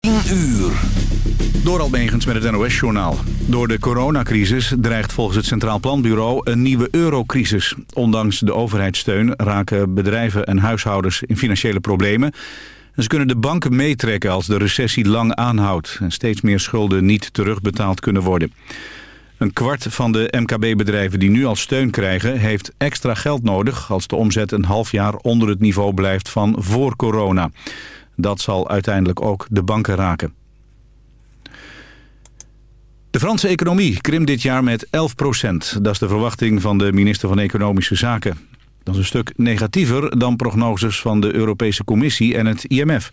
10 uur. Door met het NOS-journaal. Door de coronacrisis dreigt volgens het Centraal Planbureau een nieuwe eurocrisis. Ondanks de overheidssteun raken bedrijven en huishoudens in financiële problemen. En ze kunnen de banken meetrekken als de recessie lang aanhoudt... en steeds meer schulden niet terugbetaald kunnen worden. Een kwart van de MKB-bedrijven die nu al steun krijgen... heeft extra geld nodig als de omzet een half jaar onder het niveau blijft van voor corona. Dat zal uiteindelijk ook de banken raken. De Franse economie krimpt dit jaar met 11 procent. Dat is de verwachting van de minister van Economische Zaken. Dat is een stuk negatiever dan prognoses van de Europese Commissie en het IMF.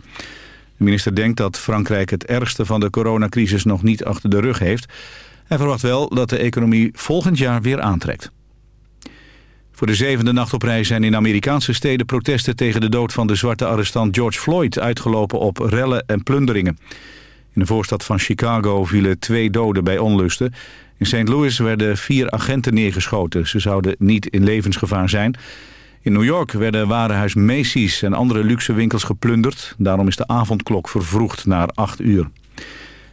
De minister denkt dat Frankrijk het ergste van de coronacrisis nog niet achter de rug heeft... Hij verwacht wel dat de economie volgend jaar weer aantrekt. Voor de zevende nacht op zijn in Amerikaanse steden protesten tegen de dood van de zwarte arrestant George Floyd uitgelopen op rellen en plunderingen. In de voorstad van Chicago vielen twee doden bij onlusten. In St. Louis werden vier agenten neergeschoten. Ze zouden niet in levensgevaar zijn. In New York werden warenhuis Macy's en andere luxe winkels geplunderd. Daarom is de avondklok vervroegd naar 8 uur.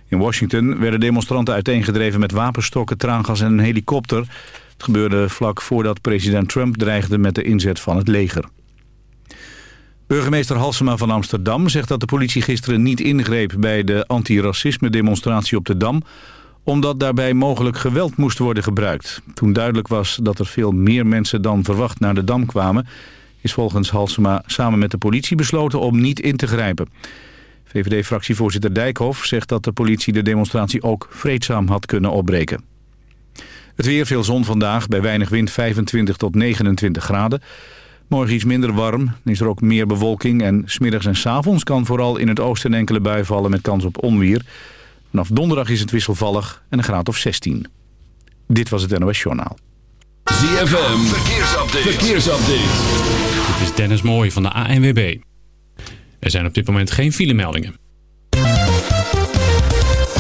In Washington werden demonstranten uiteengedreven met wapenstokken, traangas en een helikopter. Gebeurde vlak voordat president Trump dreigde met de inzet van het leger. Burgemeester Halsema van Amsterdam zegt dat de politie gisteren niet ingreep bij de antiracisme demonstratie op de Dam, omdat daarbij mogelijk geweld moest worden gebruikt. Toen duidelijk was dat er veel meer mensen dan verwacht naar de Dam kwamen, is volgens Halsema samen met de politie besloten om niet in te grijpen. VVD-fractievoorzitter Dijkhoff zegt dat de politie de demonstratie ook vreedzaam had kunnen opbreken. Het weer veel zon vandaag, bij weinig wind 25 tot 29 graden. Morgen iets minder warm, dan is er ook meer bewolking... en smiddags en s avonds kan vooral in het oosten een enkele bui vallen met kans op onweer. Vanaf donderdag is het wisselvallig en een graad of 16. Dit was het NOS Journaal. ZFM, verkeersupdate. verkeersupdate. Dit is Dennis Mooij van de ANWB. Er zijn op dit moment geen filemeldingen.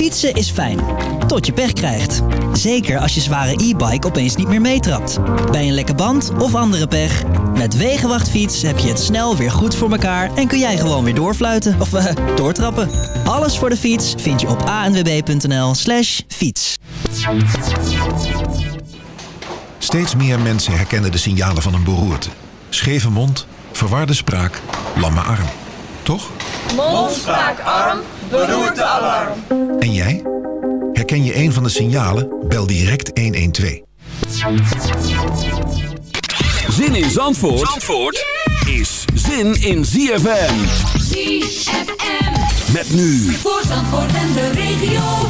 Fietsen is fijn. Tot je pech krijgt. Zeker als je zware e-bike opeens niet meer meetrapt. Bij een lekke band of andere pech. Met Wegenwachtfiets heb je het snel weer goed voor elkaar... en kun jij gewoon weer doorfluiten of uh, doortrappen. Alles voor de fiets vind je op anwb.nl slash fiets. Steeds meer mensen herkennen de signalen van een beroerte. Scheve mond, verwarde spraak, lamme arm. Toch? Mond, spraak, arm, beroerte, alarm. En jij? Herken je een van de signalen? Bel direct 112. Zin in Zandvoort, Zandvoort is zin in ZFM. ZFM. Met nu. Voor Zandvoort en de regio.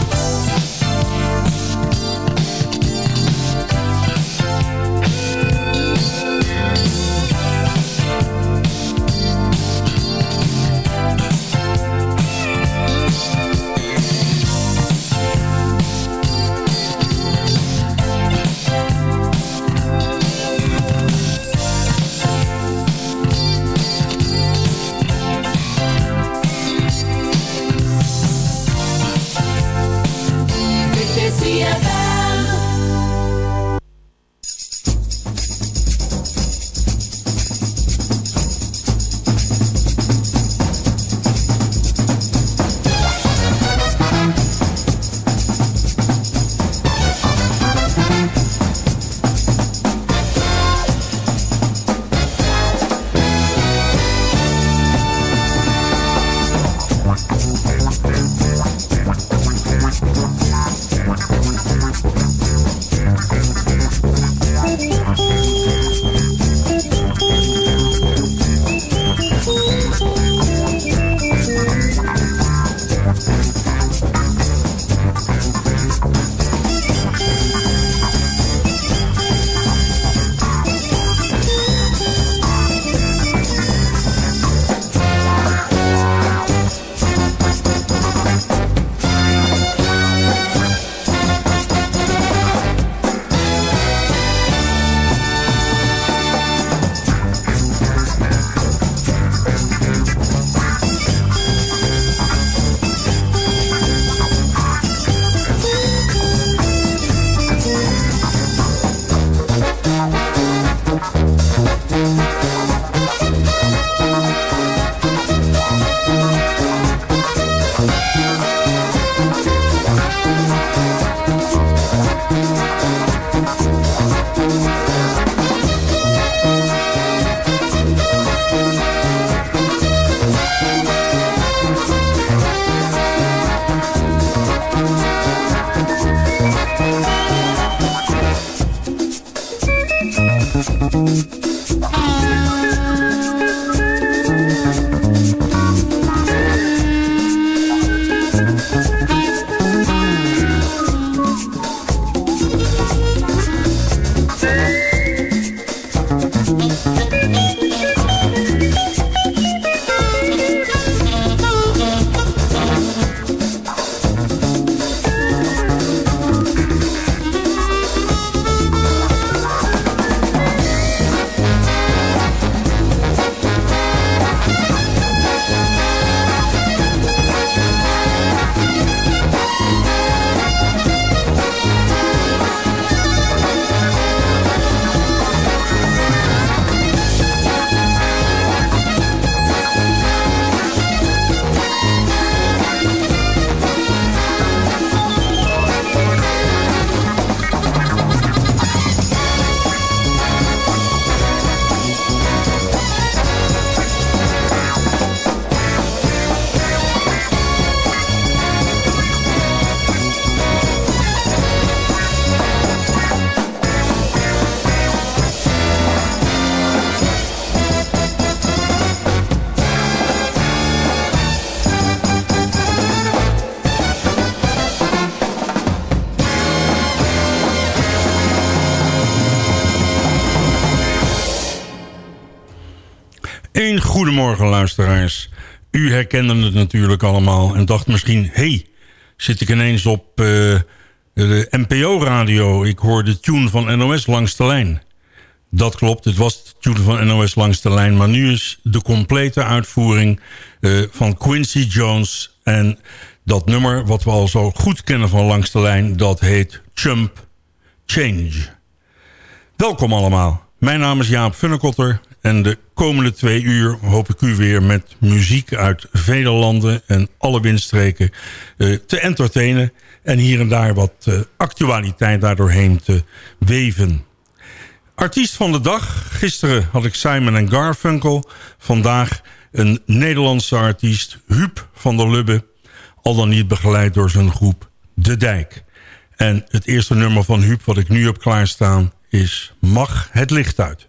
Goedemorgen luisteraars. U herkende het natuurlijk allemaal en dacht misschien... hey, zit ik ineens op uh, de NPO-radio. Ik hoor de tune van NOS langs de lijn. Dat klopt, het was de tune van NOS langs de lijn. Maar nu is de complete uitvoering uh, van Quincy Jones... en dat nummer wat we al zo goed kennen van langs de lijn... dat heet Chump Change. Welkom allemaal. Mijn naam is Jaap Funnekotter en de komende twee uur hoop ik u weer met muziek uit vele landen en alle windstreken uh, te entertainen. En hier en daar wat uh, actualiteit daardoorheen te weven. Artiest van de dag. Gisteren had ik Simon Garfunkel. Vandaag een Nederlandse artiest, Huub van der Lubbe. Al dan niet begeleid door zijn groep De Dijk. En het eerste nummer van Huub wat ik nu heb klaarstaan is Mag het licht uit.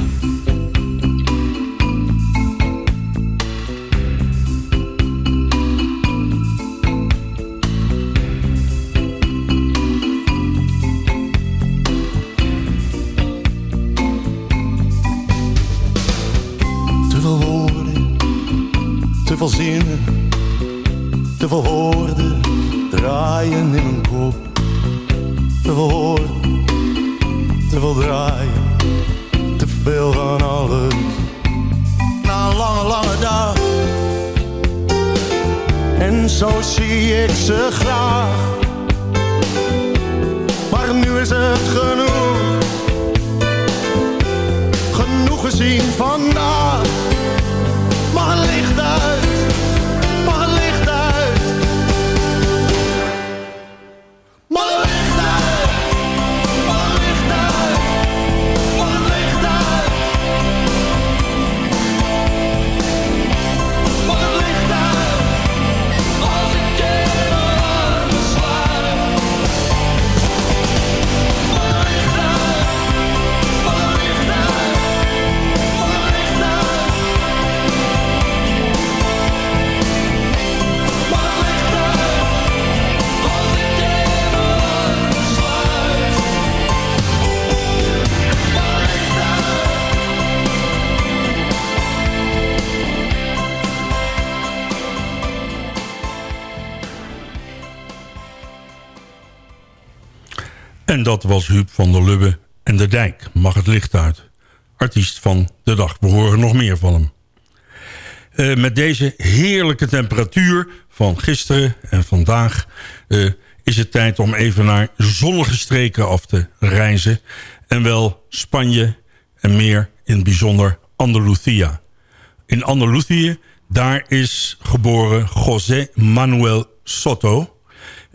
En dat was Huub van der Lubbe en de Dijk. Mag het licht uit. Artiest van de dag. We horen nog meer van hem. Eh, met deze heerlijke temperatuur van gisteren en vandaag... eh, is het tijd om even naar zonnige streken af te reizen. En wel Spanje en meer in het bijzonder Andalusia. In Andalusië, daar is geboren José Manuel Soto...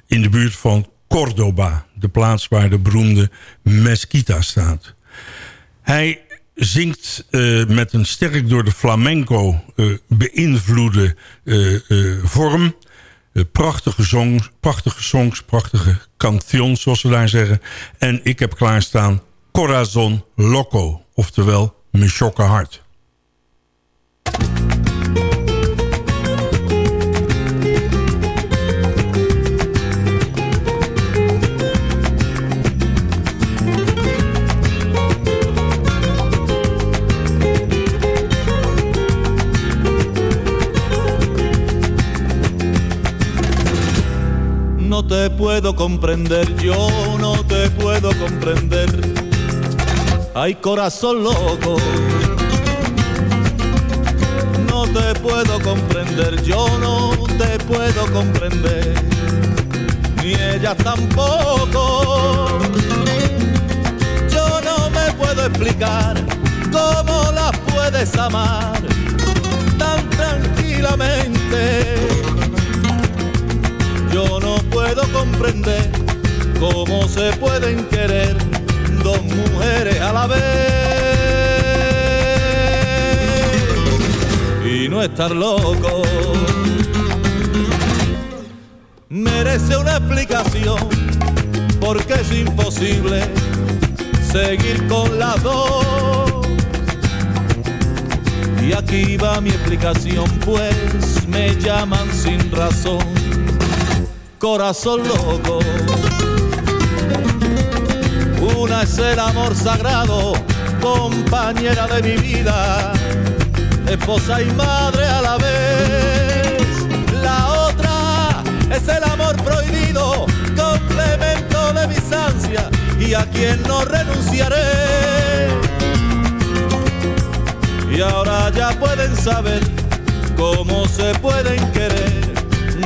in de buurt van Córdoba, de plaats waar de beroemde Mesquita staat. Hij zingt eh, met een sterk door de flamenco eh, beïnvloede eh, vorm. Prachtige, songs, prachtige songs, prachtige cantions, zoals ze daar zeggen. En ik heb klaarstaan Corazon Loco, oftewel Mijn Hart. Te puedo comprender, yo no te puedo comprender. Ay, corazón loco, no te puedo comprender, yo no te puedo comprender, ni ella tampoco. Yo no me puedo explicar cómo las puedes amar tan tranquilamente. Yo no puedo comprender cómo se pueden querer dos mujeres a la vez y no estar loco. Merece una explicación porque es imposible seguir con las dos. Y aquí va mi explicación, pues me llaman sin razón, corazón loco. Una es el amor sagrado, compañera de mi vida, esposa y madre a la vez. La otra es el amor prohibido, complemento de mis ansias y a quien no renunciaré. Y ahora ya pueden saber cómo se pueden querer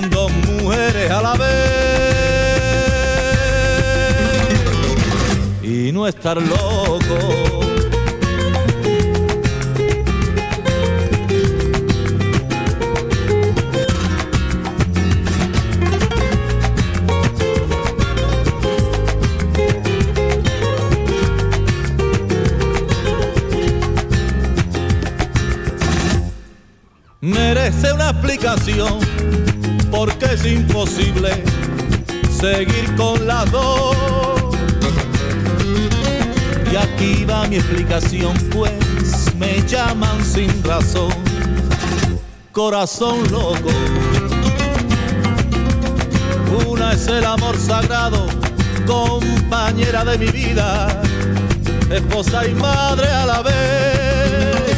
dos mujeres a la vez y no estar loco. merece una explicación es imposible seguir con las dos. Y aquí va mi explicación, pues me llaman sin razón, corazón loco. Una es el amor sagrado, compañera de mi vida, esposa y madre a la vez.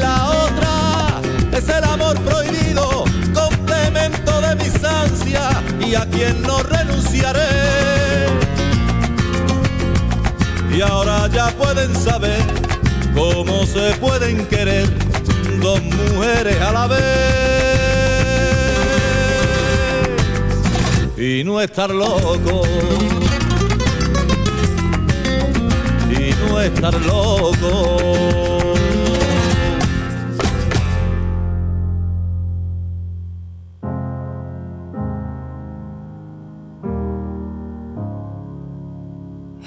La otra es el amor prohibido, de mis ansias y a quien no renunciaré. Y ahora ya pueden saber cómo se pueden querer dos mujeres a la vez y no estar loco. Y no estar loco.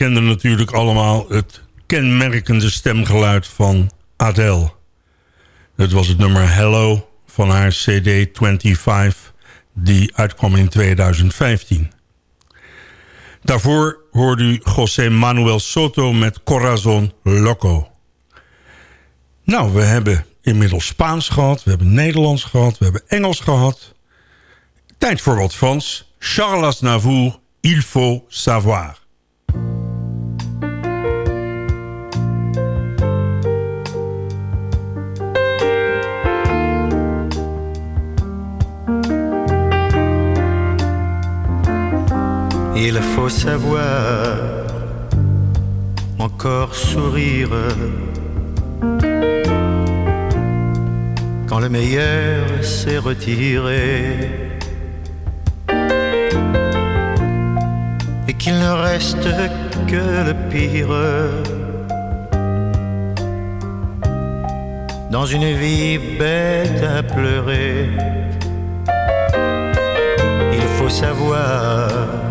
Herkende natuurlijk allemaal het kenmerkende stemgeluid van Adele. Het was het nummer Hello van haar CD 25 die uitkwam in 2015. Daarvoor hoorde u José Manuel Soto met Corazon Loco. Nou, we hebben inmiddels Spaans gehad, we hebben Nederlands gehad, we hebben Engels gehad. Tijd voor wat Frans. Charles Aznavour, Il faut savoir. Il faut savoir encore sourire quand le meilleur s'est retiré et qu'il ne reste que le pire dans une vie bête à pleurer. Il faut savoir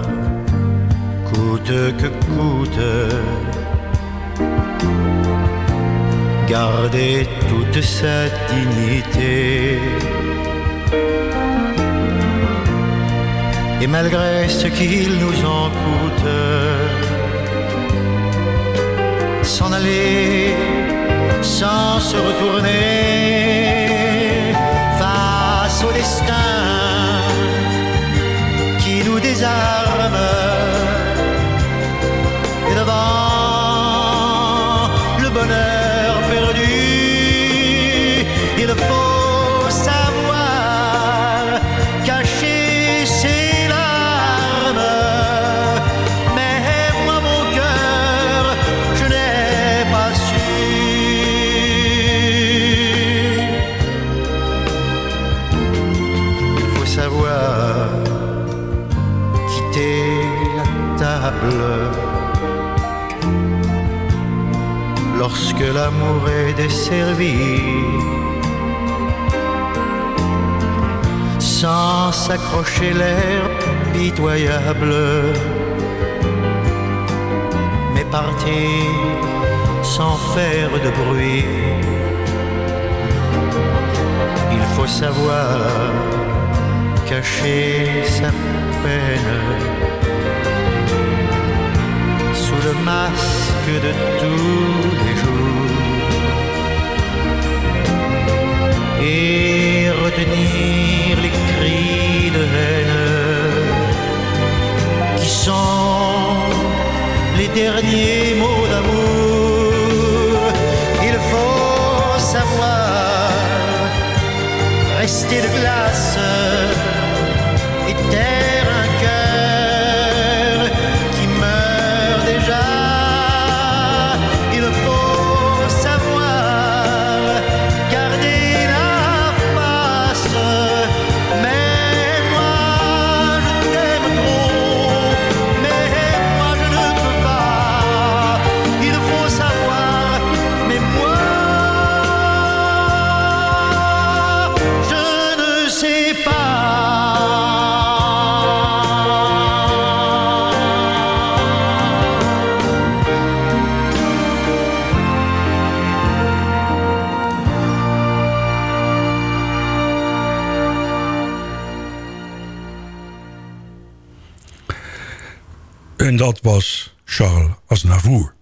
que coûte, garder toute sa dignité. Et malgré ce qu'il nous en coûte, s'en aller sans se retourner face au destin qui nous désarme lorsque l'amour est desservi. Sans s'accrocher l'air pitoyable, mais partir sans faire de bruit. Il faut savoir cacher sa peine masque de tous les jours et retenir les cris de haine qui sont les derniers mots d'amour. Il faut savoir rester de glace dat was Charles Aznavour.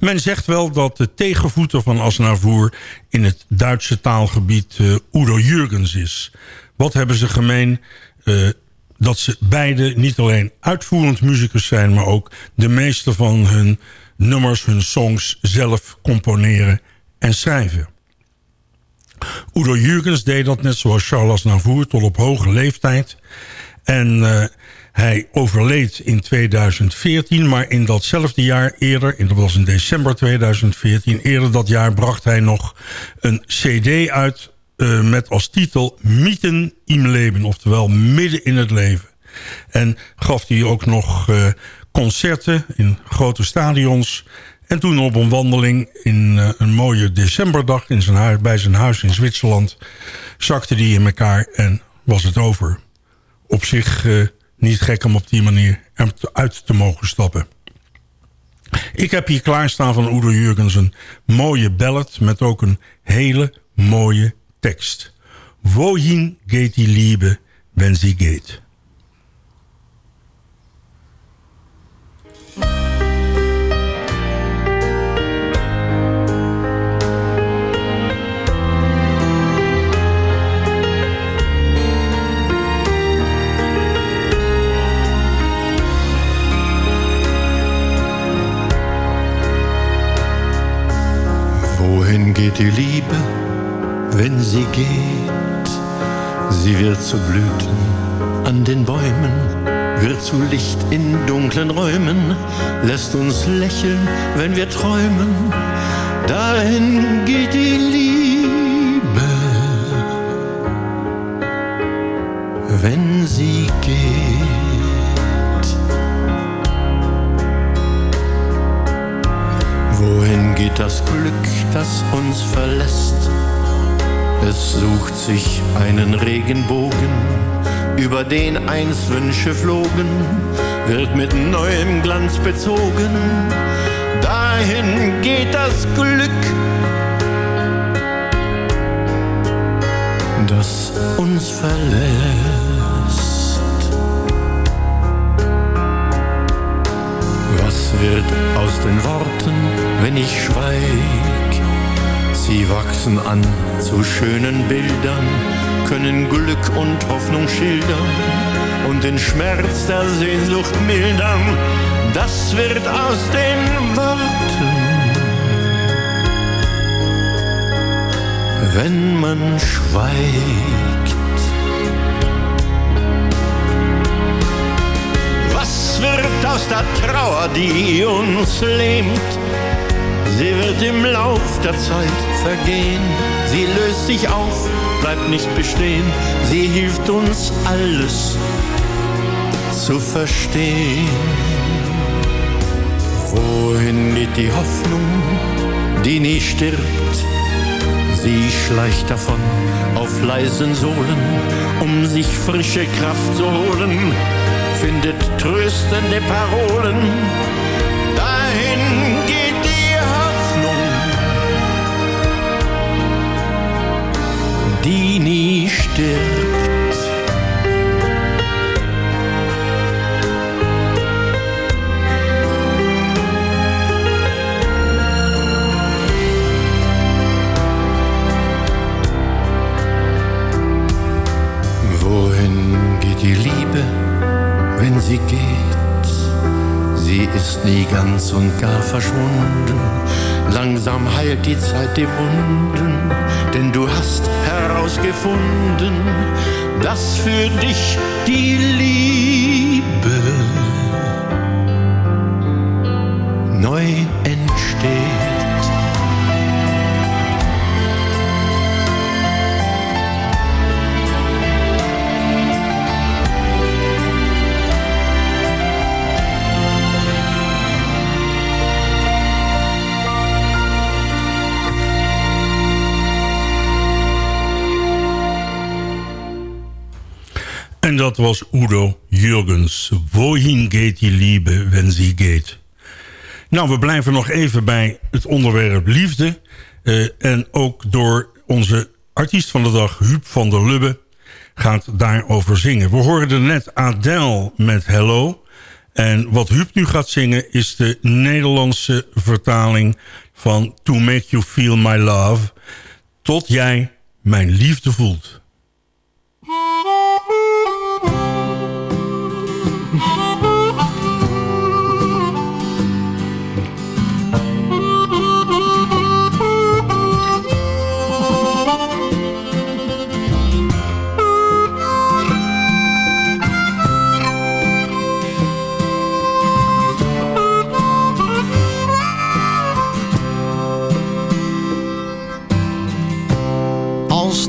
Men zegt wel dat de tegenvoeter van Aznavour in het Duitse taalgebied eh, Udo Jurgens is. Wat hebben ze gemeen? Eh, dat ze beide niet alleen uitvoerend muzikus zijn... maar ook de meeste van hun nummers, hun songs zelf componeren en schrijven. Udo Jurgens deed dat net zoals Charles Aznavour tot op hoge leeftijd. En eh, hij overleed in 2014, maar in datzelfde jaar eerder... dat was in december 2014, eerder dat jaar bracht hij nog een cd uit... eh, met als titel Mieten im Leben, oftewel Midden in het Leven. En gaf hij ook nog eh, concerten in grote stadions... En toen op een wandeling in eh, een mooie decemberdag in zijn huis, bij zijn huis in Zwitserland... zakte die in elkaar en was het over. Op zich niet gek om op die manier uit te mogen stappen. Ik heb hier klaarstaan van Udo Jurgens een mooie ballad... met ook een hele mooie tekst. Wohin geht die Liebe, wenn sie geht? Wohin geht die Liebe, wenn sie geht? Sie wird zu Blüten an den Bäumen, wird zu Licht in dunklen Räumen, lässt uns lächeln, wenn wir träumen. Dahin geht die Liebe, wenn sie geht. Das Glück, das uns verlässt? Es sucht sich einen Regenbogen, über den einst Wünsche flogen, wird mit neuem Glanz bezogen. Dahin geht das Glück, das uns verlässt. Wird aus den Worten, wenn ich schweig? Sie wachsen an zu schönen Bildern, können Glück und Hoffnung schildern und den Schmerz der Sehnsucht mildern. Das wird aus den Worten, wenn man schweigt. Wird aus der Trauer, die uns lähmt? Sie wird im Lauf der Zeit vergehen. Sie löst sich auf, bleibt nicht bestehen. Sie hilft uns alles zu verstehen. Wohin geht die Hoffnung, die nie stirbt? Sie schleicht davon auf leisen Sohlen, um sich frische Kraft zu holen, findet tröstende Parolen. Dahin geht die Hoffnung, die nie stirbt. die Liebe, wenn sie geht. Sie ist nie ganz und gar verschwunden. Langsam heilt die Zeit die Wunden, denn du hast herausgefunden, dass für dich die Liebe neu dat was Udo Jurgens. Wohin geht die Liebe, wenn sie geht? Nou, we blijven nog even bij het onderwerp liefde. Uh, en ook door onze artiest van de dag, Huub van der Lubbe, gaat daarover zingen. We hoorden net Adele met Hello. En wat Huub nu gaat zingen is de Nederlandse vertaling van To Make You Feel My Love. Tot jij mijn liefde voelt.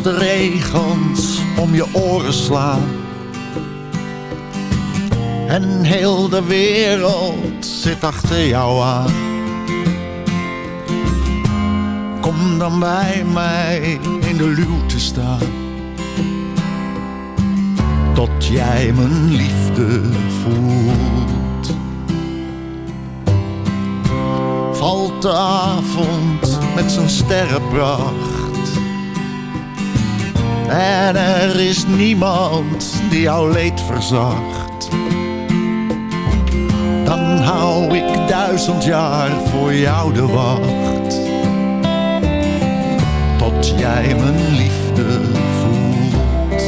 De regens om je oren slaan. En heel de wereld zit achter jou aan. Kom dan bij mij in de luwte staan. Tot jij mijn liefde voelt. Valt de avond met zijn sterrenpracht en er is niemand die jouw leed verzacht. Dan hou ik duizend jaar voor jou de wacht. Tot jij mijn liefde voelt.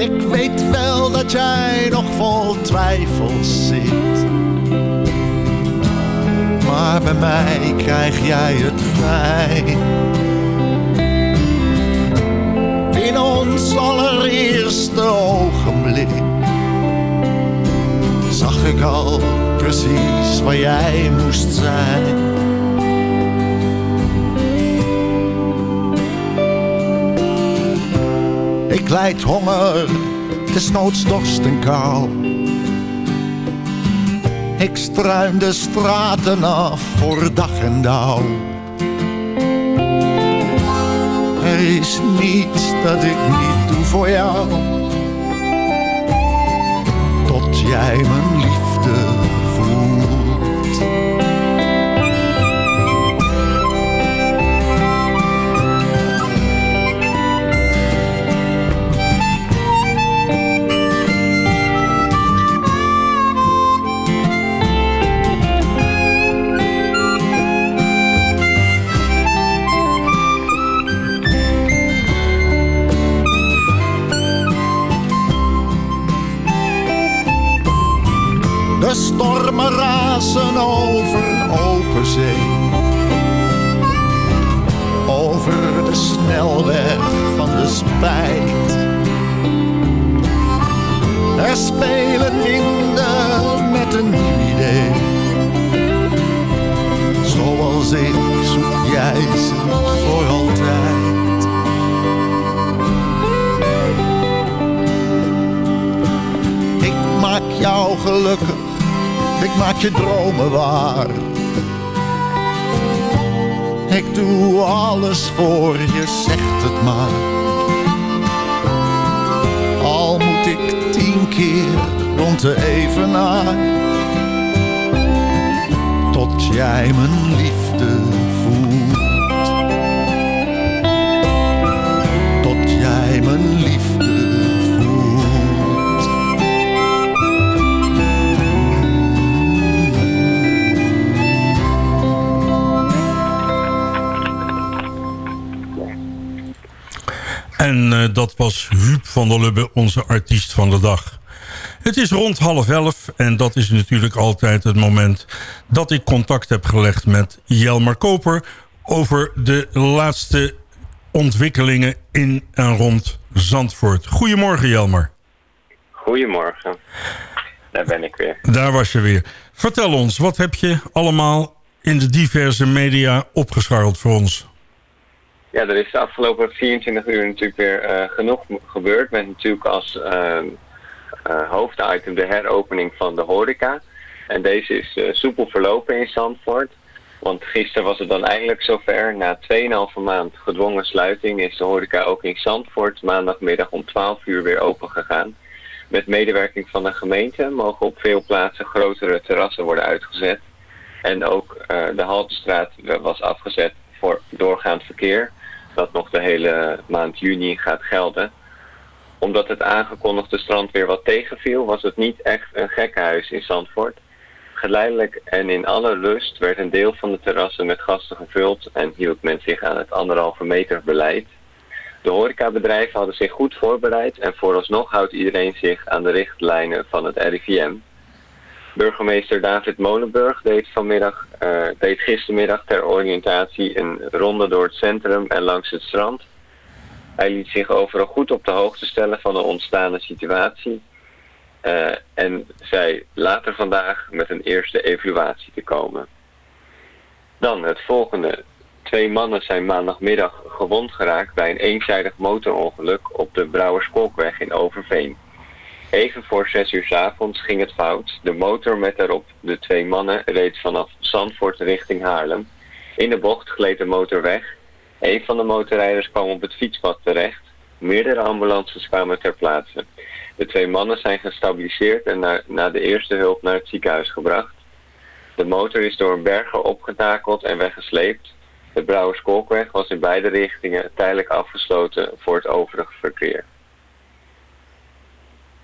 Ik weet wel dat jij nog vol twijfels zit. Maar bij mij krijg jij het fijn ons allereerste ogenblik zag ik al precies waar jij moest zijn. Ik leid honger, desnoods dorst en kou. Ik struim de straten af voor dag en dauw. Is niets dat ik niet doe voor jou. Tot jij mijn De stormen razen over open zee. Over de snelweg van de spijt. Er spelen winden met een nieuw idee. Zoals ik zoek jij ze voor altijd. Ik maak jou gelukkig ik maak je dromen waar. Ik doe alles voor je, zegt het maar. Al moet ik tien keer rond de evenaar. Tot jij mijn liefde En eh, dat was Huub van der Lubbe, onze artiest van de dag. Het is rond half elf en dat is natuurlijk altijd het moment... dat ik contact heb gelegd met Jelmer Koper... over de laatste ontwikkelingen in en rond Zandvoort. Goedemorgen Jelmer. Goedemorgen. Daar ben ik weer. Daar was je weer. Vertel ons, wat heb je allemaal in de diverse media opgescharreld voor ons? Ja, er is de afgelopen 24 uur natuurlijk weer eh, genoeg gebeurd. Met natuurlijk als uh, uh, hoofditem de heropening van de horeca. En deze is uh, soepel verlopen in Zandvoort. Want gisteren was het dan eindelijk zover. Na 2,5 maand gedwongen sluiting is de horeca ook in Zandvoort maandagmiddag om 12 uur weer open gegaan. Met medewerking van de gemeente mogen op veel plaatsen grotere terrassen worden uitgezet. En ook de Haltestraat was afgezet voor doorgaand verkeer. Dat nog de hele maand juni gaat gelden. Omdat het aangekondigde strand weer wat tegenviel, was het niet echt een gekkenhuis in Zandvoort. Geleidelijk en in alle rust werd een deel van de terrassen met gasten gevuld en hield men zich aan het anderhalve meter beleid. De horecabedrijven hadden zich goed voorbereid en vooralsnog houdt iedereen zich aan de richtlijnen van het RIVM. Burgemeester David Molenburg deed, vanmiddag, uh, deed gistermiddag ter oriëntatie een ronde door het centrum en langs het strand. Hij liet zich overal goed op de hoogte stellen van de ontstaande situatie uh, en zei later vandaag met een eerste evaluatie te komen. Dan het volgende. Twee mannen zijn maandagmiddag gewond geraakt bij een eenzijdig motorongeluk op de Brouwerskolkweg in Overveen. Even voor zes uur s avonds ging het fout. De motor met daarop de twee mannen reed vanaf Zandvoort richting Haarlem. In de bocht gleed de motor weg. Een van de motorrijders kwam op het fietspad terecht. Meerdere ambulances kwamen ter plaatse. De twee mannen zijn gestabiliseerd en na, de eerste hulp naar het ziekenhuis gebracht. De motor is door een berger opgetakeld en weggesleept. De Brouwerskolkweg was in beide richtingen tijdelijk afgesloten voor het overige verkeer.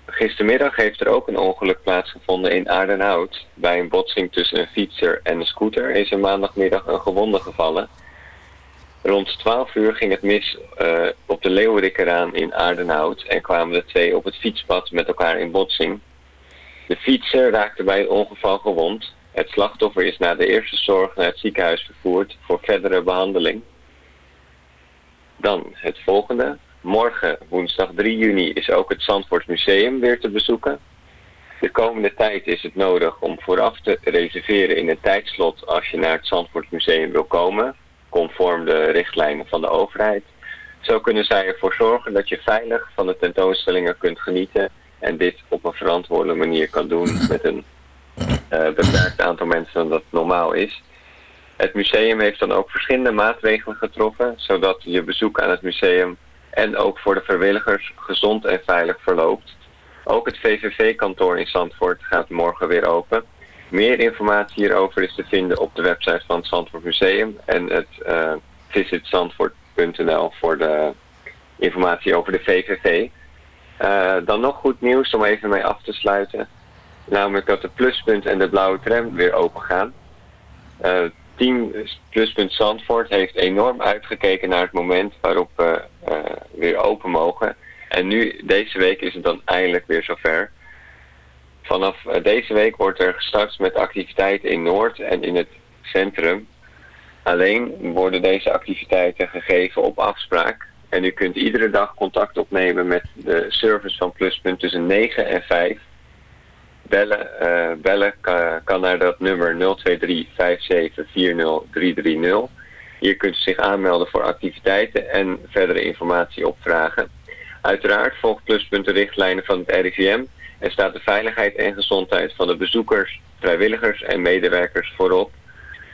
Gistermiddag heeft er ook een ongeluk plaatsgevonden in Aardenhout. Bij een botsing tussen een fietser en een scooter is er maandagmiddag een gewonde gevallen. Rond 12 uur ging het mis uh, op de Leeuwerikkeraan in Aardenhout en kwamen de twee op het fietspad met elkaar in botsing. De fietser raakte bij het ongeval gewond. Het slachtoffer is na de eerste zorg naar het ziekenhuis vervoerd voor verdere behandeling. Dan het volgende. Morgen, woensdag 3 juni, is ook het Zandvoort Museum weer te bezoeken. De komende tijd is het nodig om vooraf te reserveren in een tijdslot als je naar het Zandvoort Museum wil komen, conform de richtlijnen van de overheid. Zo kunnen zij ervoor zorgen dat je veilig van de tentoonstellingen kunt genieten en dit op een verantwoorde manier kan doen met een uh, beperkt aantal mensen dan dat normaal is. Het museum heeft dan ook verschillende maatregelen getroffen, zodat je bezoek aan het museum en ook voor de vrijwilligers gezond en veilig verloopt. Ook het VVV-kantoor in Zandvoort gaat morgen weer open. Meer informatie hierover is te vinden op de website van het Zandvoort Museum en het uh, visitzandvoort.nl voor de informatie over de VVV. Uh, dan nog goed nieuws om even mee af te sluiten. Namelijk dat de pluspunt en de blauwe tram weer open gaan. Uh, team Pluspunt Zandvoort heeft enorm uitgekeken naar het moment waarop we uh, weer open mogen. En nu, deze week, is het dan eindelijk weer zover. Vanaf uh, deze week wordt er gestart met activiteiten in Noord en in het centrum. Alleen worden deze activiteiten gegeven op afspraak. En u kunt iedere dag contact opnemen met de service van Pluspunt tussen 9 en 5. Bellen, uh, bellen kan, kan, naar dat nummer 023 57 40 330. Hier kunt u zich aanmelden voor activiteiten en verdere informatie opvragen. Uiteraard volgt Pluspunt de richtlijnen van het RIVM en staat de veiligheid en gezondheid van de bezoekers vrijwilligers en medewerkers voorop.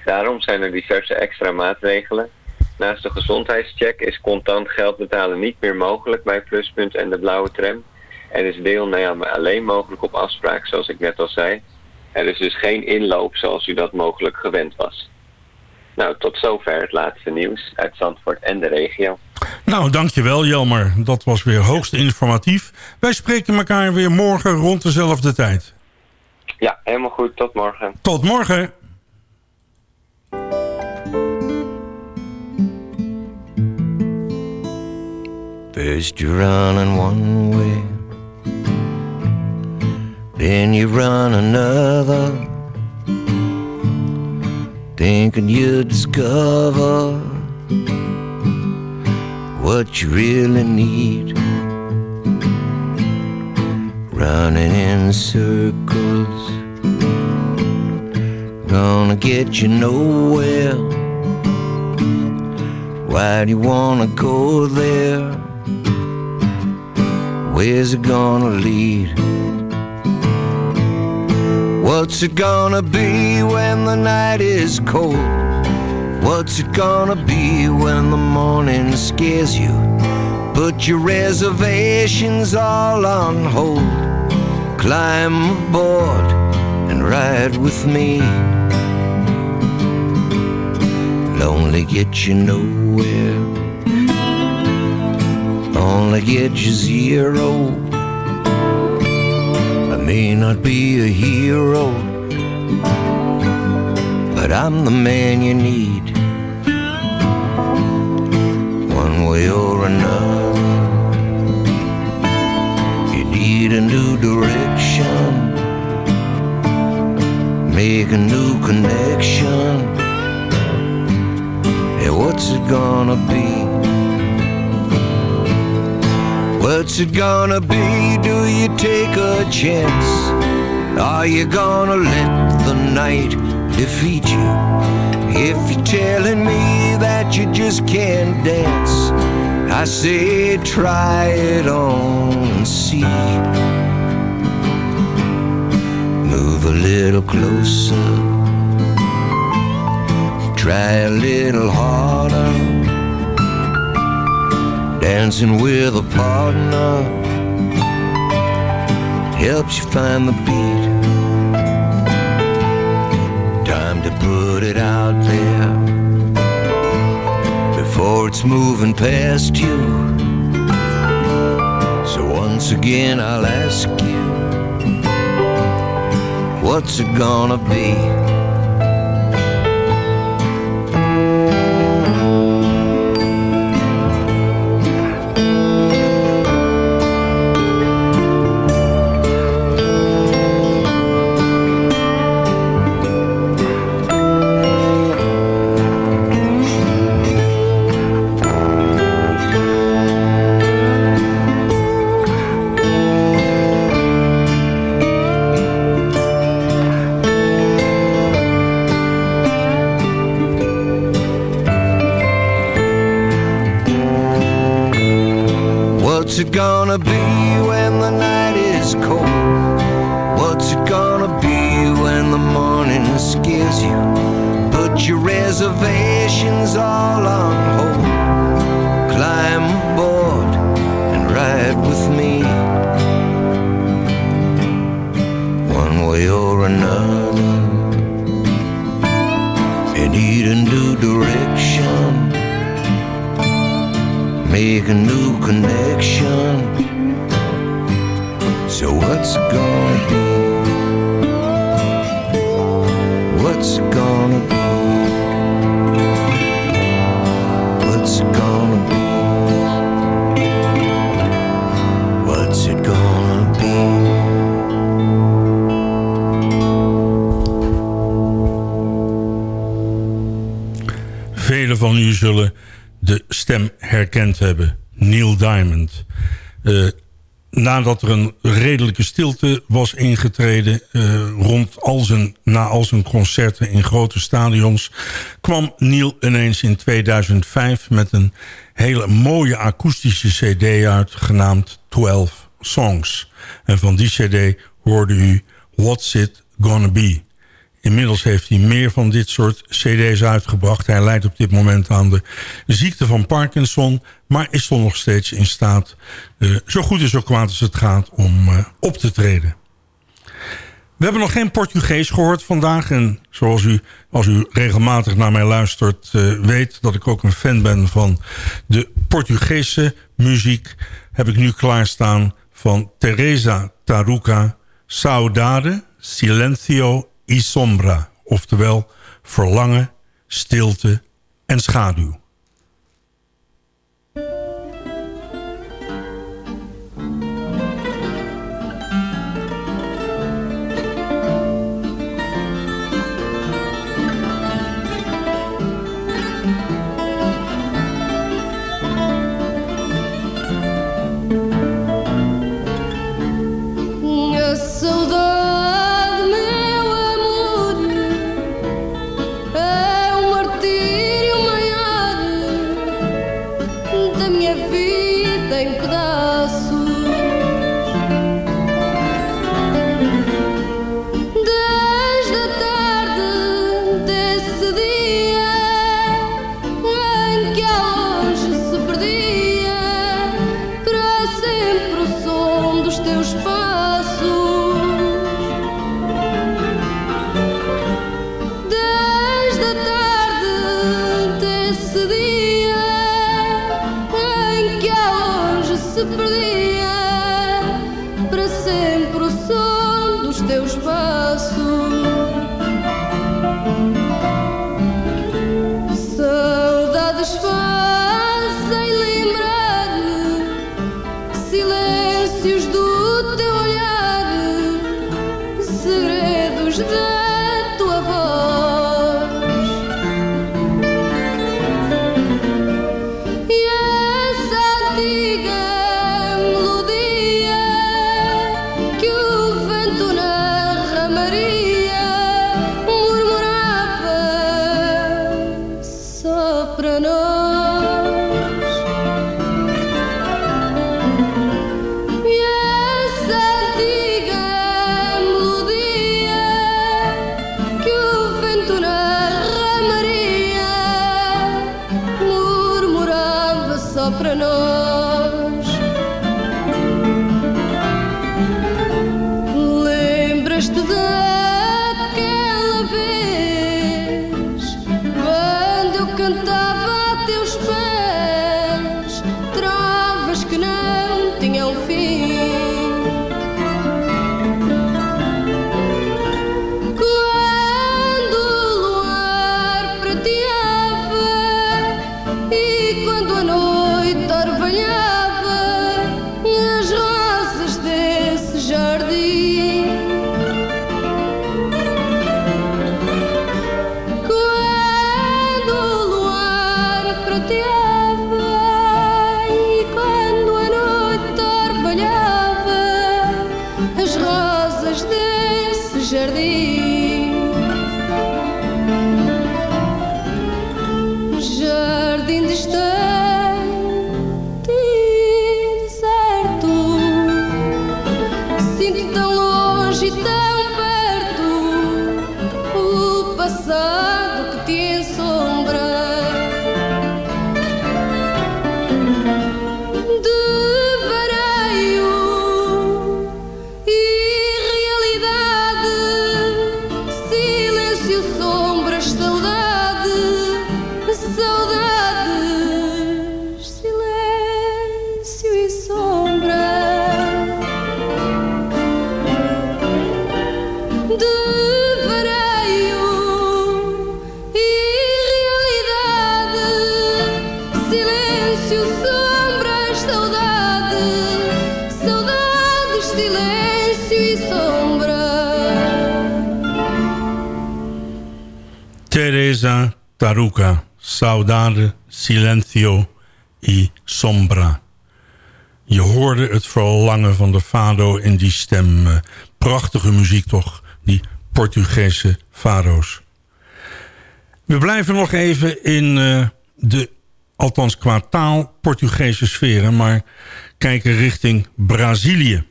Daarom zijn er diverse extra maatregelen. Naast de gezondheidscheck is contant geld betalen niet meer mogelijk bij Pluspunt en de Blauwe Tram. En is deelname alleen mogelijk op afspraak, zoals ik net al zei. Er is dus geen inloop zoals u dat mogelijk gewend was. Nou, tot zover het laatste nieuws uit Zandvoort en de regio. Nou, dankjewel Jelmer. Dat was weer hoogst informatief. Wij spreken elkaar weer morgen rond dezelfde tijd. Ja, helemaal goed. Tot morgen. Tot morgen. First you run in one way Then you run another Thinking you discover What you really need Running in circles Gonna get you nowhere Why do you wanna go there? Where's it gonna lead? What's it gonna be when the night is cold? What's it gonna be when the morning scares you? Put your reservations all on hold. Climb aboard and ride with me. Lonely get you nowhere only get you zero. May not be a hero, but I'm the man you need. What's it gonna be? Do you take a chance? Are you gonna let the night defeat you? If you're telling me that you just can't dance, I say try it on and see. Move a little closer, try a little harder dancing with a partner helps you find the beat. Time to put it out there before it's moving past you. So once again, I'll ask you, what's it gonna be? Gonna be when the night is cold? What's it gonna be when the morning scares you? Put your reservations all on herkend hebben. Neil Diamond. Uh, nadat er een redelijke stilte was ingetreden... Uh, rond al zijn, na al zijn concerten in grote stadions... kwam Neil ineens in 2005 met een hele mooie akoestische cd uit... genaamd 12 Songs. En van die cd hoorde u What's It Gonna Be... Inmiddels heeft hij meer van dit soort cd's uitgebracht. Hij lijdt op dit moment aan de ziekte van Parkinson... maar is toch nog steeds in staat, uh, zo goed en zo kwaad als het gaat, om uh, op te treden. We hebben nog geen Portugees gehoord vandaag. En zoals u, als u regelmatig naar mij luistert, uh, weet dat ik ook een fan ben van de Portugese muziek. Heb ik nu klaarstaan van Teresa Taruca, Saudade, Silencio y Sombra. Oftewel verlangen, stilte en schaduw. Taruca, Saudade, Silencio y Sombra. Je hoorde het verlangen van de fado in die stem. Eh, prachtige muziek toch, die Portugese fado's. We blijven nog even in uh, de, althans qua taal, Portugese sferen... maar kijken richting Brazilië.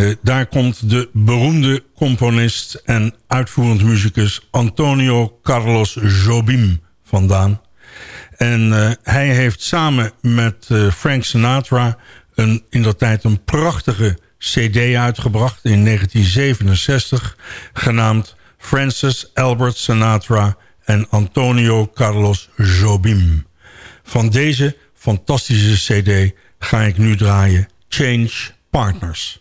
Uh, daar komt de beroemde componist en uitvoerend muzikus Antonio Carlos Jobim vandaan. En uh, hij heeft samen met uh, Frank Sinatra een, in dat tijd een prachtige cd uitgebracht in 1967... genaamd Francis Albert Sinatra en Antonio Carlos Jobim. Van deze fantastische cd ga ik nu draaien Change Partners.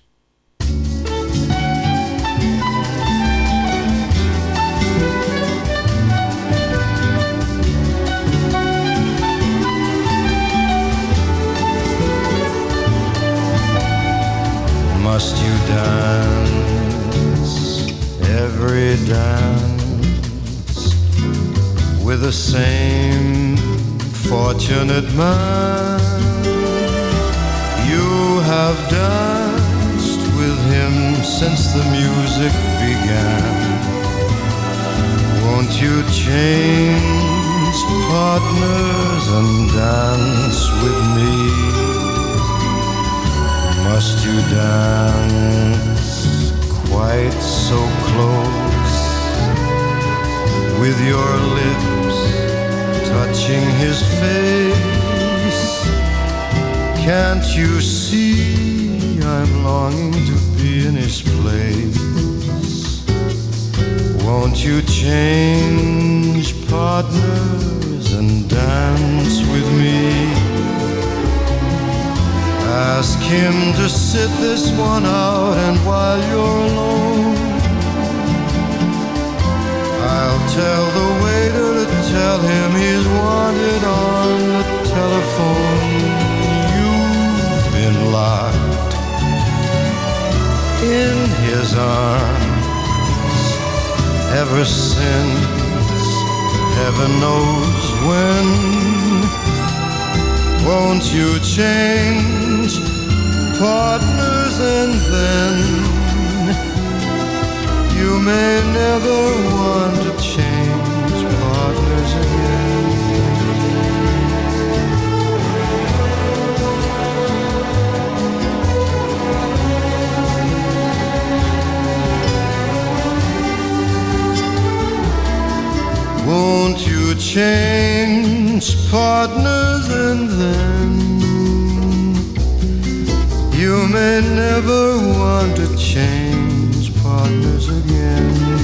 Must you dance every dance with the same fortunate man? You have him since the music began. Won't you change partners and dance with me? Must you dance quite so close with your lips touching his face? Can't you see I'm longing to be in his place? Won't you change partners and dance with me? Ask him to sit this one out, and while you're alone, I'll tell the waiter to tell him he's wanted on the telephone. In his arms ever since heaven knows when. Won't you change partners and then you may never want to change partners Won't you change partners and then you may never want to change partners again?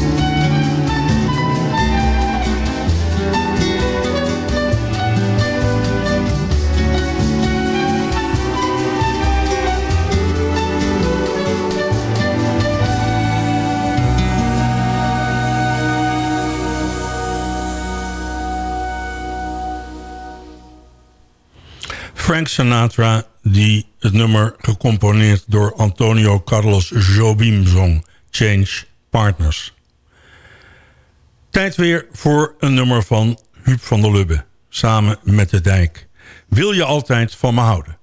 Frank Sinatra die het nummer gecomponeerd door Antonio Carlos Jobim zong. Change Partners. Tijd weer voor een nummer van Huub van der Lubbe. Samen met de dijk. Wil je altijd van me houden?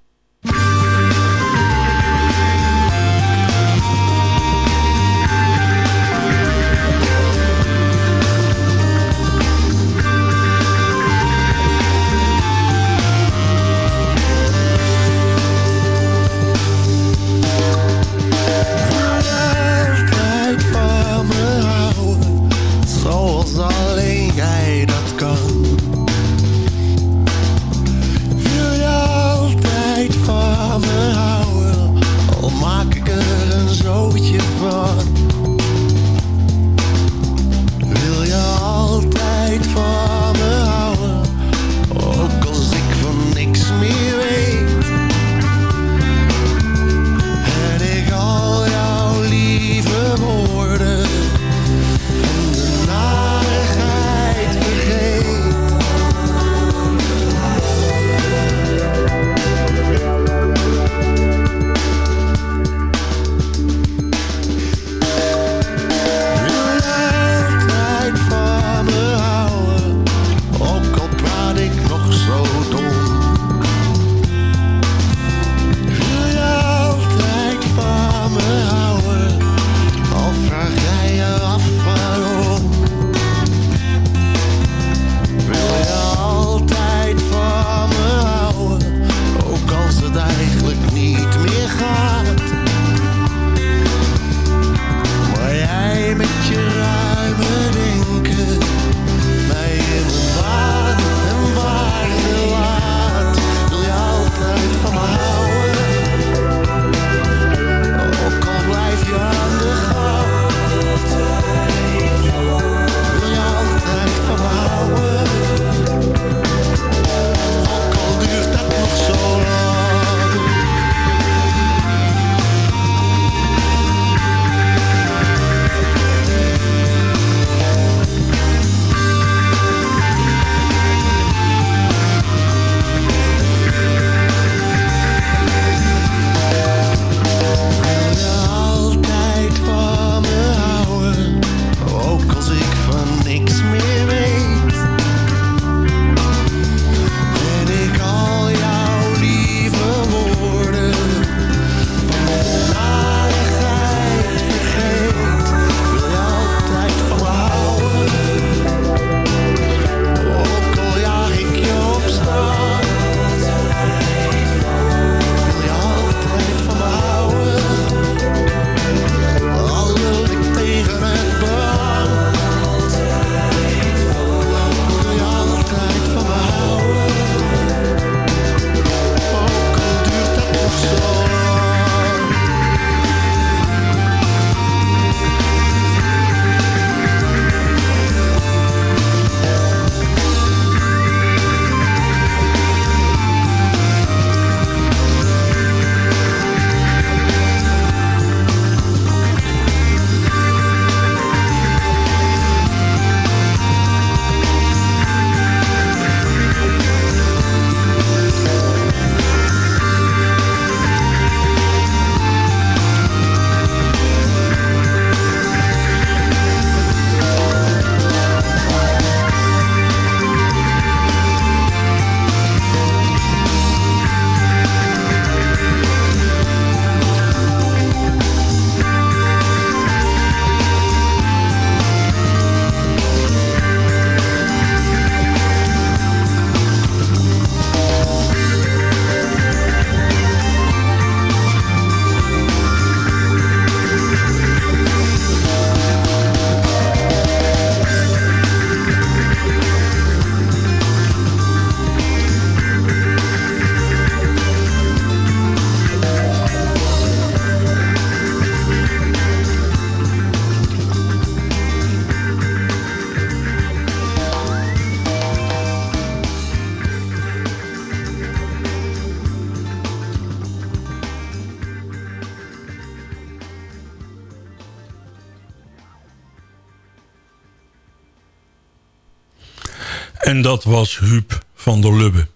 Dat was Huub van der Lubbe.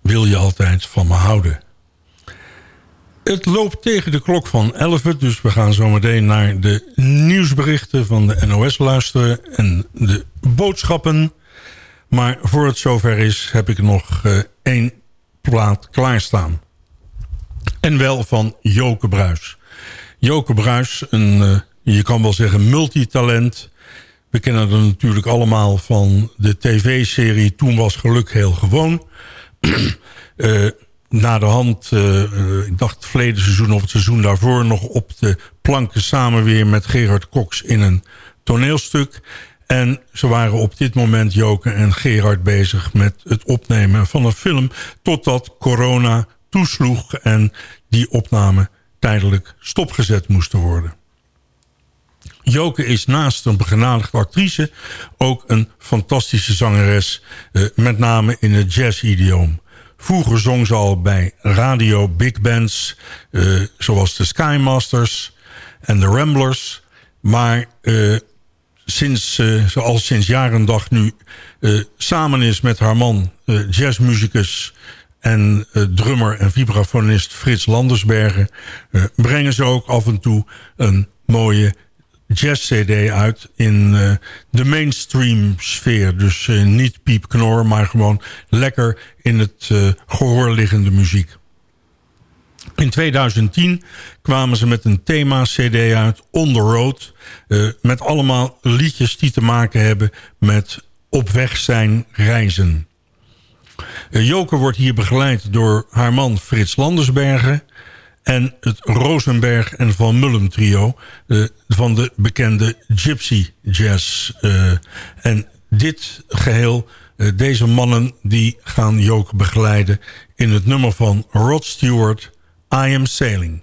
Wil je altijd van me houden. Het loopt tegen de klok van 11, dus we gaan zo meteen naar de nieuwsberichten van de NOS luisteren en de boodschappen. Maar voor het zover is, heb ik nog uh, één plaat klaarstaan. En wel van Joke Bruis. Joke Bruis, een, uh, je kan wel zeggen multitalent. We kennen hem natuurlijk allemaal van de tv-serie Toen was geluk heel gewoon. uh, na de hand, uh, ik dacht het verleden seizoen of het seizoen daarvoor... nog op de planken samen weer met Gerard Cox in een toneelstuk. En ze waren op dit moment, Joke en Gerard, bezig met het opnemen van een film... totdat corona toesloeg en die opname tijdelijk stopgezet moesten worden. Joke is naast een begenadigde actrice ook een fantastische zangeres... Uh, met name in het jazz-idioom. Vroeger zong ze al bij radio big bands... Uh, zoals de Skymasters en de Ramblers. Maar uh, sinds uh, al sinds jaren dag nu samen is met haar man... jazzmuzikus en drummer en vibrafonist Frits Landersbergen... brengen ze ook af en toe een mooie jazz-cd uit in uh, de mainstream sfeer. Dus uh, niet piepknor, maar gewoon lekker in het uh, gehoor liggende muziek. In 2010 kwamen ze met een thema-cd uit, On The Road... met allemaal liedjes die te maken hebben met op weg zijn reizen. Joke wordt hier begeleid door haar man Frits Landersbergen en het Rosenberg en Van Mullen trio uh, van de bekende Gypsy Jazz. Uh, en dit geheel, uh, deze mannen die gaan Joke begeleiden in het nummer van Rod Stewart, I Am Sailing.